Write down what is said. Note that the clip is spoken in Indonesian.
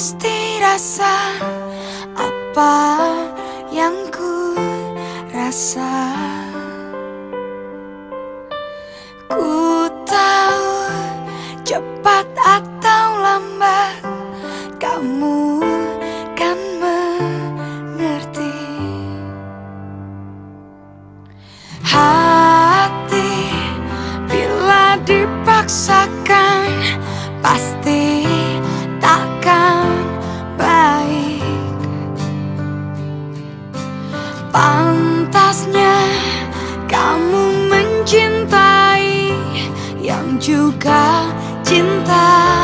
pasti rasa apa yang ku rasa? Ku tahu cepat atau lambat kamu kan mengerti. Hati bila dipaksakan pasti Pantasnya kamu mencintai yang juga cinta